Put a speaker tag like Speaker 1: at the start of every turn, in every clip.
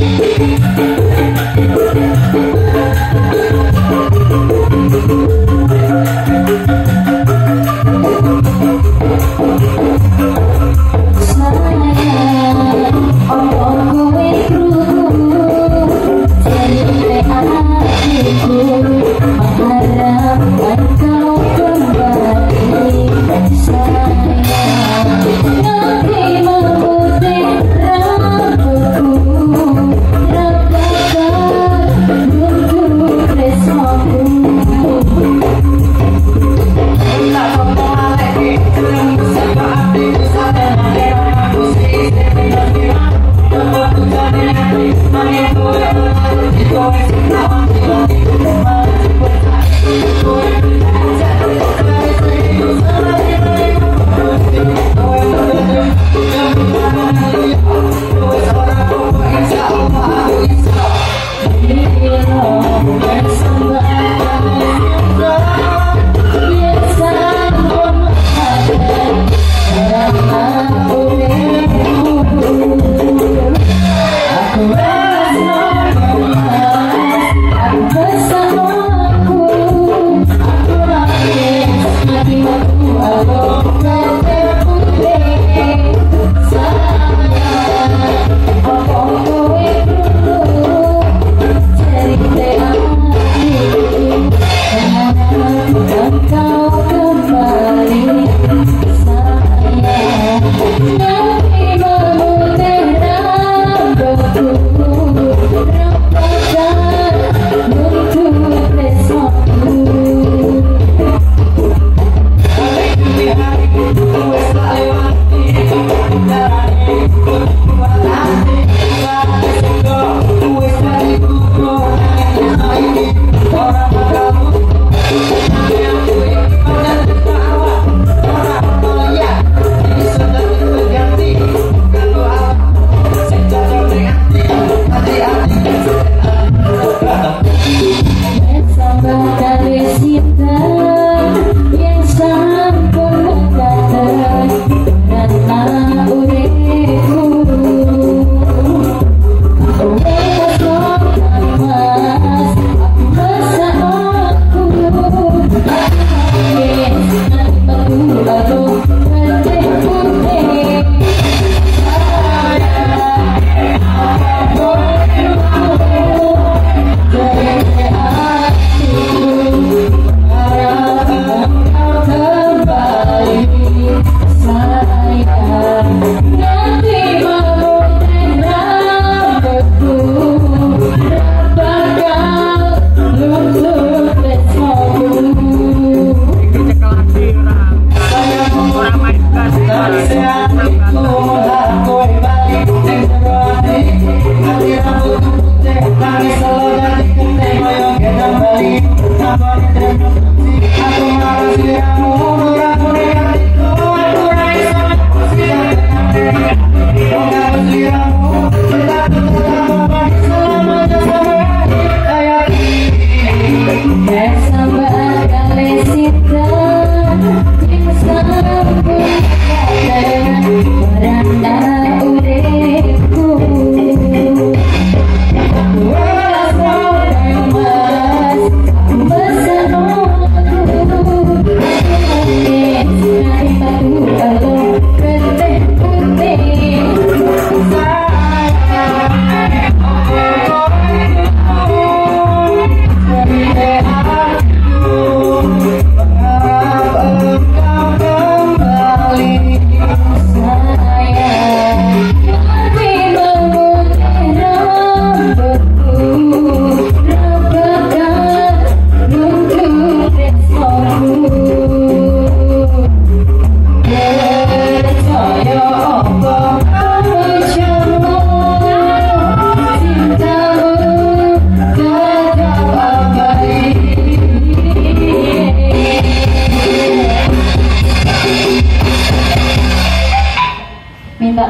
Speaker 1: Thank you. Oh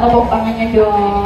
Speaker 1: tepuk tangannya dong.